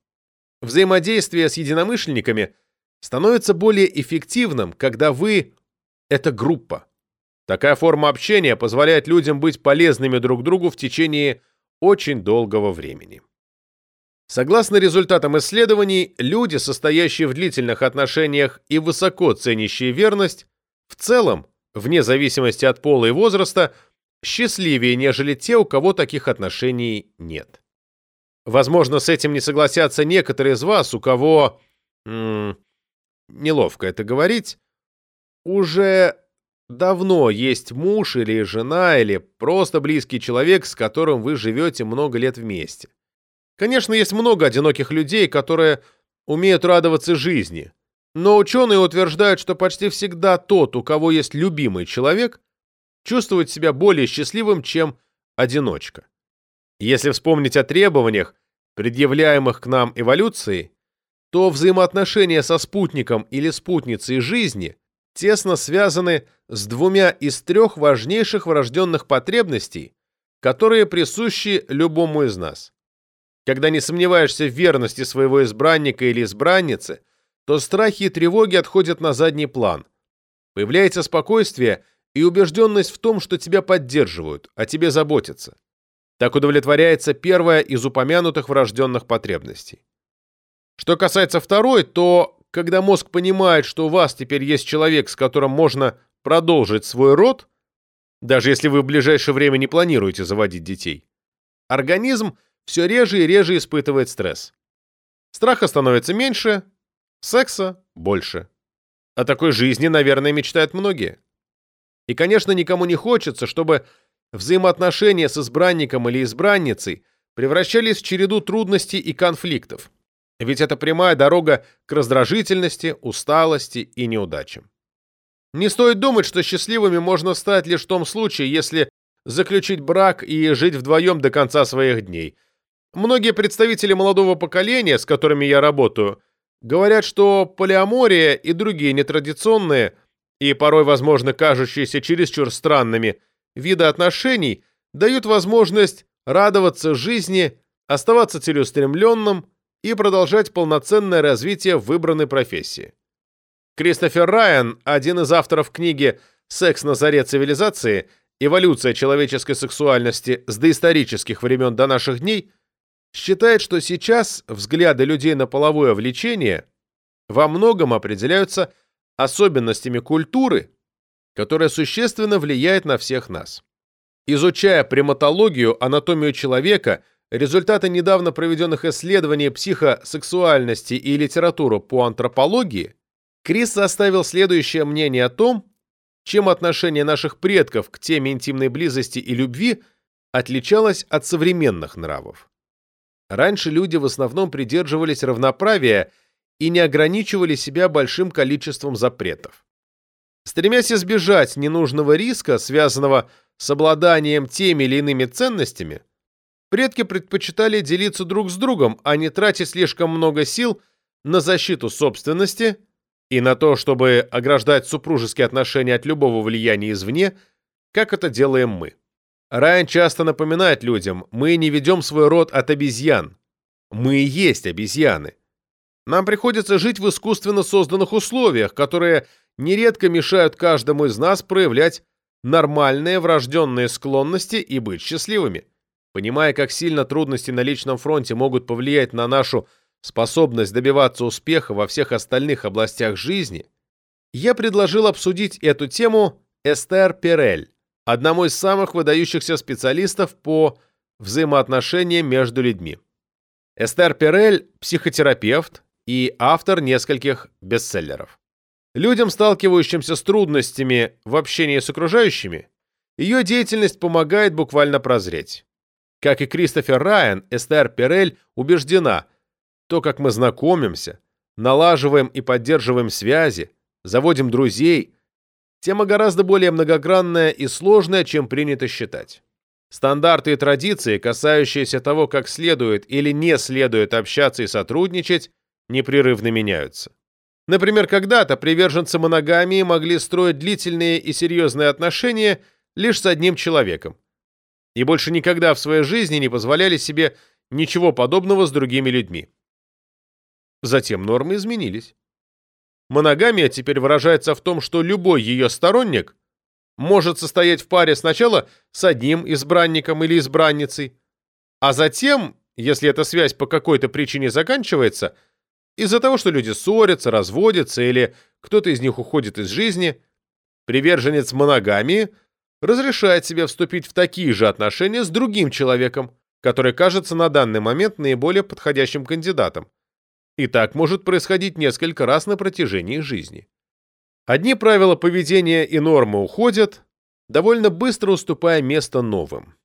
A: Взаимодействие с единомышленниками становится более эффективным, когда вы – это группа. Такая форма общения позволяет людям быть полезными друг другу в течение очень долгого времени. Согласно результатам исследований, люди, состоящие в длительных отношениях и высоко ценящие верность, в целом, вне зависимости от пола и возраста, счастливее, нежели те, у кого таких отношений нет. Возможно, с этим не согласятся некоторые из вас, у кого... М -м, неловко это говорить. Уже давно есть муж или жена, или просто близкий человек, с которым вы живете много лет вместе. Конечно, есть много одиноких людей, которые умеют радоваться жизни, но ученые утверждают, что почти всегда тот, у кого есть любимый человек, чувствует себя более счастливым, чем одиночка. Если вспомнить о требованиях, предъявляемых к нам эволюцией, то взаимоотношения со спутником или спутницей жизни тесно связаны с двумя из трех важнейших врожденных потребностей, которые присущи любому из нас. Когда не сомневаешься в верности своего избранника или избранницы, то страхи и тревоги отходят на задний план. Появляется спокойствие и убежденность в том, что тебя поддерживают, о тебе заботятся. Так удовлетворяется первая из упомянутых врожденных потребностей. Что касается второй, то когда мозг понимает, что у вас теперь есть человек, с которым можно продолжить свой род, даже если вы в ближайшее время не планируете заводить детей, организм все реже и реже испытывает стресс. Страха становится меньше, секса больше. О такой жизни, наверное, мечтают многие. И, конечно, никому не хочется, чтобы взаимоотношения с избранником или избранницей превращались в череду трудностей и конфликтов. Ведь это прямая дорога к раздражительности, усталости и неудачам. Не стоит думать, что счастливыми можно стать лишь в том случае, если заключить брак и жить вдвоем до конца своих дней. Многие представители молодого поколения, с которыми я работаю, говорят, что полиамория и другие нетрадиционные – и порой, возможно, кажущиеся чересчур странными виды отношений дают возможность радоваться жизни, оставаться целеустремленным и продолжать полноценное развитие выбранной профессии. Кристофер Райан, один из авторов книги «Секс на заре цивилизации. Эволюция человеческой сексуальности с доисторических времен до наших дней», считает, что сейчас взгляды людей на половое влечение во многом определяются особенностями культуры, которая существенно влияет на всех нас. Изучая приматологию, анатомию человека, результаты недавно проведенных исследований психосексуальности и литературу по антропологии, Крис составил следующее мнение о том, чем отношение наших предков к теме интимной близости и любви отличалось от современных нравов. Раньше люди в основном придерживались равноправия и не ограничивали себя большим количеством запретов. Стремясь избежать ненужного риска, связанного с обладанием теми или иными ценностями, предки предпочитали делиться друг с другом, а не тратить слишком много сил на защиту собственности и на то, чтобы ограждать супружеские отношения от любого влияния извне, как это делаем мы. Райан часто напоминает людям, мы не ведем свой род от обезьян. Мы и есть обезьяны. Нам приходится жить в искусственно созданных условиях, которые нередко мешают каждому из нас проявлять нормальные врожденные склонности и быть счастливыми. Понимая, как сильно трудности на личном фронте могут повлиять на нашу способность добиваться успеха во всех остальных областях жизни, я предложил обсудить эту тему Эстер Перель, одному из самых выдающихся специалистов по взаимоотношениям между людьми. Эстер Перель – психотерапевт, и автор нескольких бестселлеров. Людям, сталкивающимся с трудностями в общении с окружающими, ее деятельность помогает буквально прозреть. Как и Кристофер Райан, Эстер Перель убеждена, то, как мы знакомимся, налаживаем и поддерживаем связи, заводим друзей, тема гораздо более многогранная и сложная, чем принято считать. Стандарты и традиции, касающиеся того, как следует или не следует общаться и сотрудничать, непрерывно меняются. Например, когда-то приверженцы моногамии могли строить длительные и серьезные отношения лишь с одним человеком. И больше никогда в своей жизни не позволяли себе ничего подобного с другими людьми. Затем нормы изменились. Моногамия теперь выражается в том, что любой ее сторонник может состоять в паре сначала с одним избранником или избранницей, а затем, если эта связь по какой-то причине заканчивается – из-за того, что люди ссорятся, разводятся или кто-то из них уходит из жизни, приверженец моногамии разрешает себе вступить в такие же отношения с другим человеком, который кажется на данный момент наиболее подходящим кандидатом. И так может происходить несколько раз на протяжении жизни. Одни правила поведения и нормы уходят, довольно быстро уступая место новым.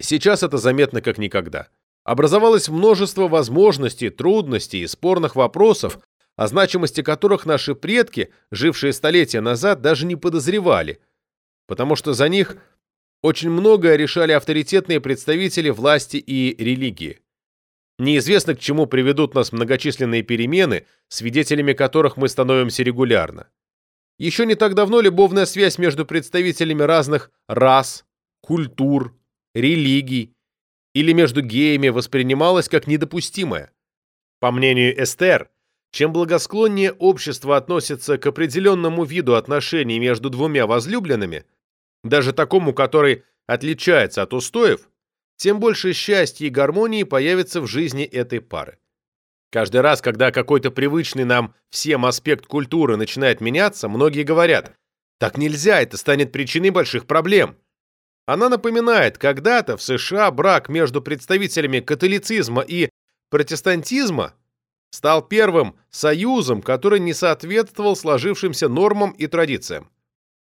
A: Сейчас это заметно как никогда образовалось множество возможностей, трудностей и спорных вопросов, о значимости которых наши предки, жившие столетия назад, даже не подозревали, потому что за них очень многое решали авторитетные представители власти и религии. Неизвестно, к чему приведут нас многочисленные перемены, свидетелями которых мы становимся регулярно. Еще не так давно любовная связь между представителями разных рас, культур, религий или между геями воспринималось как недопустимое. По мнению Эстер, чем благосклоннее общество относится к определенному виду отношений между двумя возлюбленными, даже такому, который отличается от устоев, тем больше счастья и гармонии появится в жизни этой пары. Каждый раз, когда какой-то привычный нам всем аспект культуры начинает меняться, многие говорят, так нельзя, это станет причиной больших проблем. Она напоминает, когда-то в США брак между представителями католицизма и протестантизма стал первым союзом, который не соответствовал сложившимся нормам и традициям.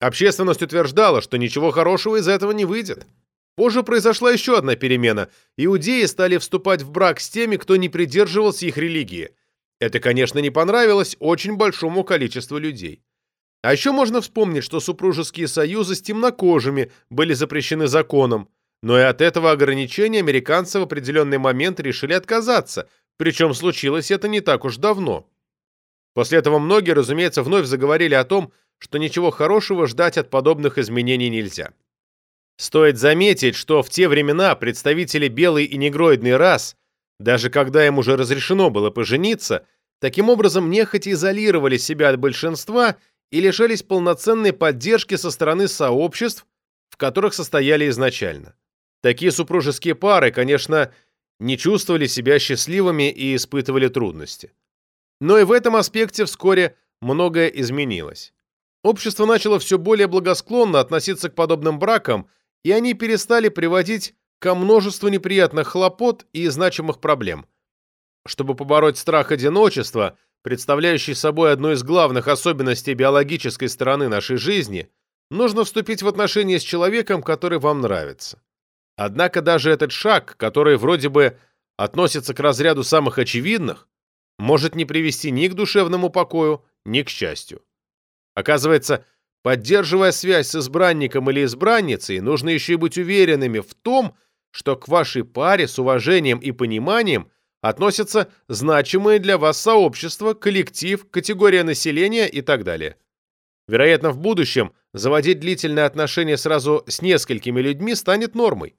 A: Общественность утверждала, что ничего хорошего из этого не выйдет. Позже произошла еще одна перемена. Иудеи стали вступать в брак с теми, кто не придерживался их религии. Это, конечно, не понравилось очень большому количеству людей. А еще можно вспомнить, что супружеские союзы с темнокожими были запрещены законом, но и от этого ограничения американцы в определенный момент решили отказаться, причем случилось это не так уж давно. После этого многие, разумеется, вновь заговорили о том, что ничего хорошего ждать от подобных изменений нельзя. Стоит заметить, что в те времена представители белой и негроидной рас, даже когда им уже разрешено было пожениться, таким образом нехотя изолировали себя от большинства и лишались полноценной поддержки со стороны сообществ, в которых состояли изначально. Такие супружеские пары, конечно, не чувствовали себя счастливыми и испытывали трудности. Но и в этом аспекте вскоре многое изменилось. Общество начало все более благосклонно относиться к подобным бракам, и они перестали приводить ко множеству неприятных хлопот и значимых проблем. Чтобы побороть страх одиночества, представляющий собой одну из главных особенностей биологической стороны нашей жизни, нужно вступить в отношения с человеком, который вам нравится. Однако даже этот шаг, который вроде бы относится к разряду самых очевидных, может не привести ни к душевному покою, ни к счастью. Оказывается, поддерживая связь с избранником или избранницей, нужно еще и быть уверенными в том, что к вашей паре с уважением и пониманием относятся значимые для вас сообщества, коллектив, категория населения и так далее. Вероятно, в будущем заводить длительные отношения сразу с несколькими людьми станет нормой.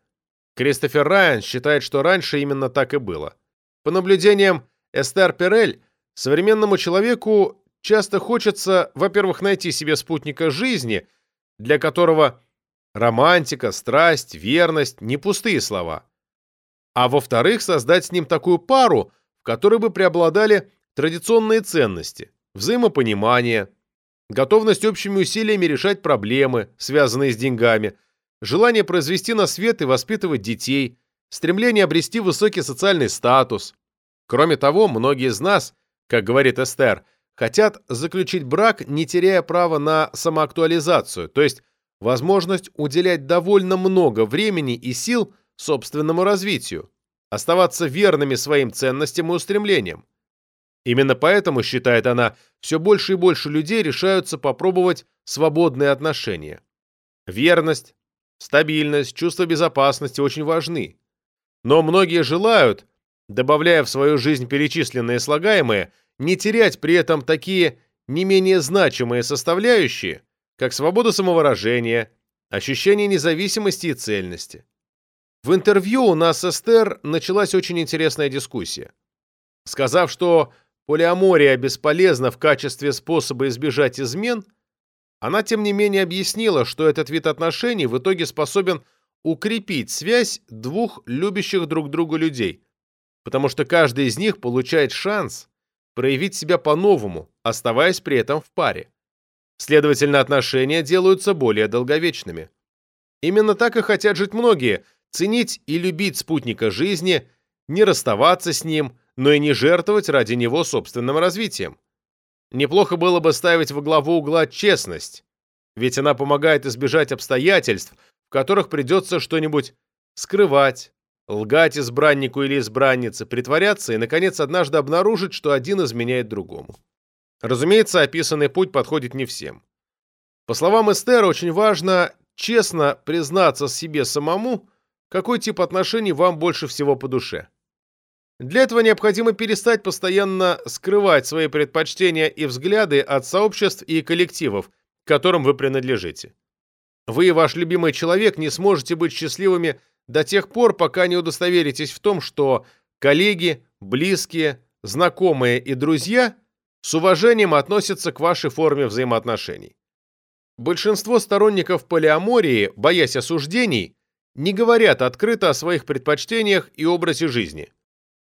A: Кристофер Райан считает, что раньше именно так и было. По наблюдениям Эстер Перель, современному человеку часто хочется, во-первых, найти себе спутника жизни, для которого романтика, страсть, верность – не пустые слова а во-вторых, создать с ним такую пару, в которой бы преобладали традиционные ценности, взаимопонимание, готовность общими усилиями решать проблемы, связанные с деньгами, желание произвести на свет и воспитывать детей, стремление обрести высокий социальный статус. Кроме того, многие из нас, как говорит Эстер, хотят заключить брак, не теряя права на самоактуализацию, то есть возможность уделять довольно много времени и сил – собственному развитию, оставаться верными своим ценностям и устремлениям. Именно поэтому, считает она, все больше и больше людей решаются попробовать свободные отношения. Верность, стабильность, чувство безопасности очень важны. Но многие желают, добавляя в свою жизнь перечисленные слагаемые, не терять при этом такие не менее значимые составляющие, как свобода самовыражения, ощущение независимости и цельности. В интервью у нас с Эстер началась очень интересная дискуссия. Сказав, что полиамория бесполезна в качестве способа избежать измен, она тем не менее объяснила, что этот вид отношений в итоге способен укрепить связь двух любящих друг друга людей, потому что каждый из них получает шанс проявить себя по-новому, оставаясь при этом в паре. Следовательно, отношения делаются более долговечными. Именно так и хотят жить многие – ценить и любить спутника жизни, не расставаться с ним, но и не жертвовать ради него собственным развитием. Неплохо было бы ставить во главу угла честность, ведь она помогает избежать обстоятельств, в которых придется что-нибудь скрывать, лгать избраннику или избраннице, притворяться и, наконец, однажды обнаружить, что один изменяет другому. Разумеется, описанный путь подходит не всем. По словам Эстера, очень важно честно признаться себе самому, какой тип отношений вам больше всего по душе. Для этого необходимо перестать постоянно скрывать свои предпочтения и взгляды от сообществ и коллективов, к которым вы принадлежите. Вы и ваш любимый человек не сможете быть счастливыми до тех пор, пока не удостоверитесь в том, что коллеги, близкие, знакомые и друзья с уважением относятся к вашей форме взаимоотношений. Большинство сторонников полиамории, боясь осуждений, не говорят открыто о своих предпочтениях и образе жизни.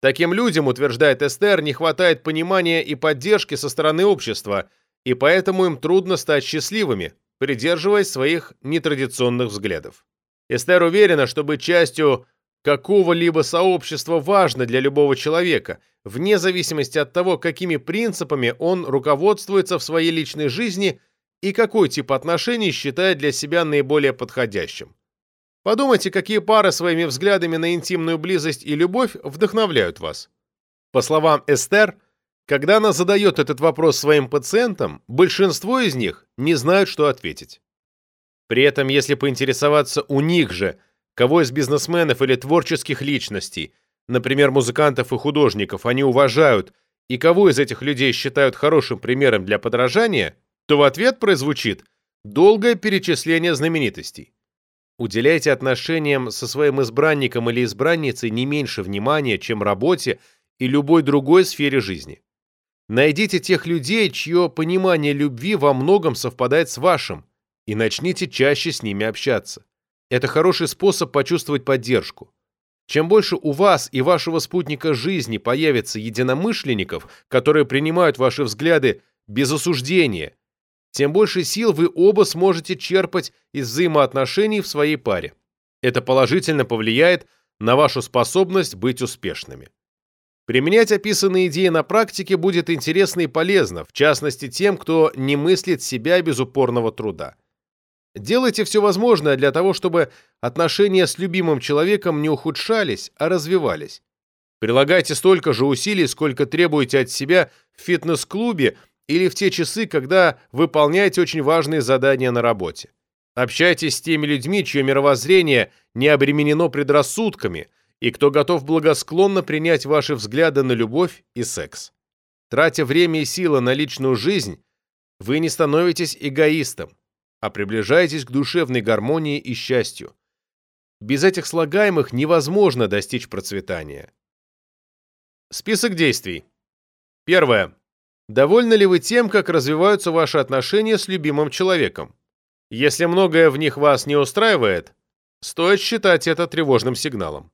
A: Таким людям, утверждает Эстер, не хватает понимания и поддержки со стороны общества, и поэтому им трудно стать счастливыми, придерживаясь своих нетрадиционных взглядов. Эстер уверена, что быть частью какого-либо сообщества важно для любого человека, вне зависимости от того, какими принципами он руководствуется в своей личной жизни и какой тип отношений считает для себя наиболее подходящим. Подумайте, какие пары своими взглядами на интимную близость и любовь вдохновляют вас. По словам Эстер, когда она задает этот вопрос своим пациентам, большинство из них не знают, что ответить. При этом, если поинтересоваться у них же, кого из бизнесменов или творческих личностей, например, музыкантов и художников, они уважают, и кого из этих людей считают хорошим примером для подражания, то в ответ прозвучит долгое перечисление знаменитостей. Уделяйте отношениям со своим избранником или избранницей не меньше внимания, чем работе и любой другой сфере жизни. Найдите тех людей, чье понимание любви во многом совпадает с вашим, и начните чаще с ними общаться. Это хороший способ почувствовать поддержку. Чем больше у вас и вашего спутника жизни появится единомышленников, которые принимают ваши взгляды без осуждения, тем больше сил вы оба сможете черпать из взаимоотношений в своей паре. Это положительно повлияет на вашу способность быть успешными. Применять описанные идеи на практике будет интересно и полезно, в частности тем, кто не мыслит себя без упорного труда. Делайте все возможное для того, чтобы отношения с любимым человеком не ухудшались, а развивались. Прилагайте столько же усилий, сколько требуете от себя в фитнес-клубе или в те часы, когда выполняете очень важные задания на работе. Общайтесь с теми людьми, чье мировоззрение не обременено предрассудками и кто готов благосклонно принять ваши взгляды на любовь и секс. Тратя время и силы на личную жизнь, вы не становитесь эгоистом, а приближаетесь к душевной гармонии и счастью. Без этих слагаемых невозможно достичь процветания. Список действий. Первое. Довольны ли вы тем, как развиваются ваши отношения с любимым человеком? Если многое в них вас не устраивает, стоит считать это тревожным сигналом.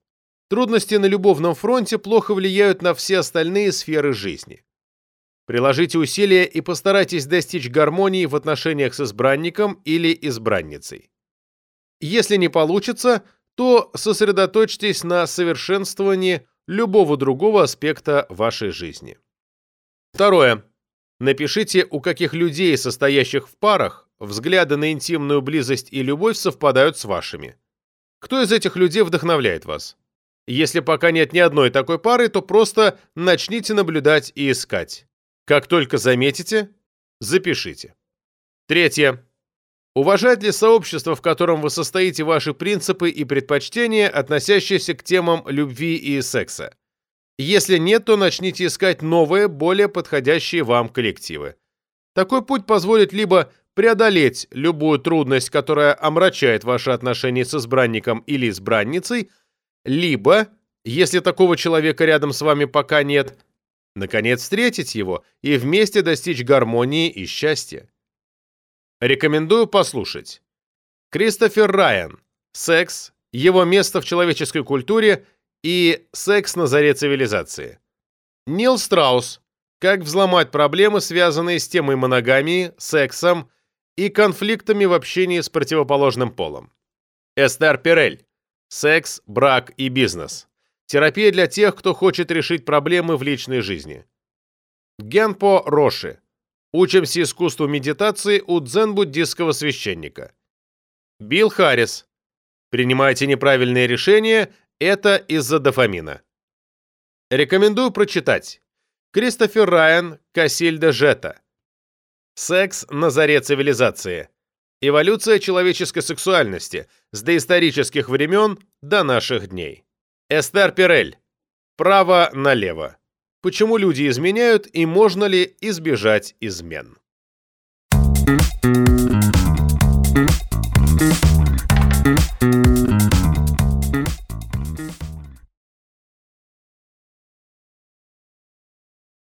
A: Трудности на любовном фронте плохо влияют на все остальные сферы жизни. Приложите усилия и постарайтесь достичь гармонии в отношениях с избранником или избранницей. Если не получится, то сосредоточьтесь на совершенствовании любого другого аспекта вашей жизни. Второе. Напишите, у каких людей, состоящих в парах, взгляды на интимную близость и любовь совпадают с вашими. Кто из этих людей вдохновляет вас? Если пока нет ни одной такой пары, то просто начните наблюдать и искать. Как только заметите, запишите. Третье. Уважает ли сообщество, в котором вы состоите, ваши принципы и предпочтения, относящиеся к темам любви и секса? Если нет, то начните искать новые, более подходящие вам коллективы. Такой путь позволит либо преодолеть любую трудность, которая омрачает ваши отношения с избранником или избранницей, либо, если такого человека рядом с вами пока нет, наконец встретить его и вместе достичь гармонии и счастья. Рекомендую послушать. Кристофер Райан. Секс. Его место в человеческой культуре и «Секс на заре цивилизации». Нил Страус «Как взломать проблемы, связанные с темой моногамии, сексом и конфликтами в общении с противоположным полом». Эстер Перель «Секс, брак и бизнес». Терапия для тех, кто хочет решить проблемы в личной жизни. Генпо Роши. Учимся искусству медитации у дзен-буддистского священника. Билл Харрис. Принимайте неправильные решения это из-за дофамина. Рекомендую прочитать. Кристофер Райан, Кассильда Жета. Секс на заре цивилизации. Эволюция человеческой сексуальности с доисторических времен до наших дней. Эстер Пирель. Право налево. Почему люди изменяют и можно ли избежать измен? Thank you.